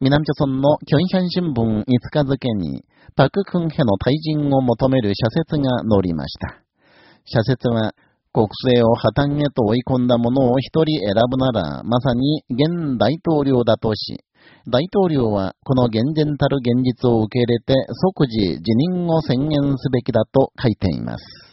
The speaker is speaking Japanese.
南朝村のキョンヒャン新聞5日付に、パククンヘの退陣を求める社説が載りました。社説は、国政を破綻へと追い込んだ者を一人選ぶなら、まさに現大統領だとし、大統領はこの厳然たる現実を受け入れて即時辞任を宣言すべきだと書いています。